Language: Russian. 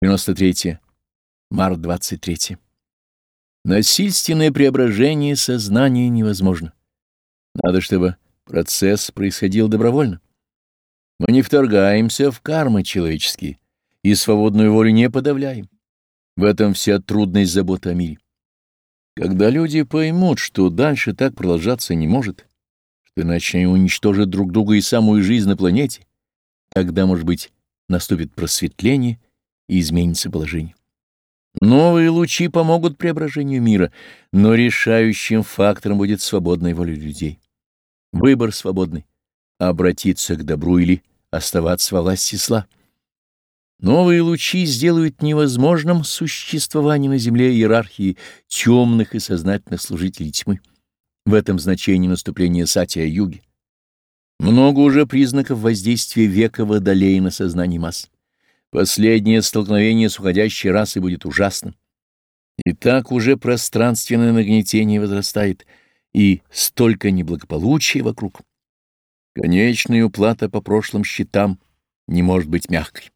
93. Март 23. Насильственное преображение сознания невозможно. Надо, чтобы процесс происходил добровольно. Мы не вторгаемся в кармы человеческие и свободную волю не подавляем. В этом вся трудность заботы о мире. Когда люди поймут, что дальше так продолжаться не может, что иначе они уничтожат друг друга и самую жизнь на планете, тогда, может быть, наступит просветление — и изменится положение. Новые лучи помогут преображению мира, но решающим фактором будет свободная воля людей. Выбор свободный — обратиться к добру или оставаться во власти зла. Новые лучи сделают невозможным существование на земле иерархии темных и сознательных служителей тьмы. В этом значении наступления сатия-юги. Много уже признаков воздействия века водолея на сознание масс. Последнее столкновение с уходящей расой будет ужасным. И так уже пространственное нагнетение возрастает, и столько неблагополучия вокруг. Конечная уплата по прошлым счетам не может быть мягкой.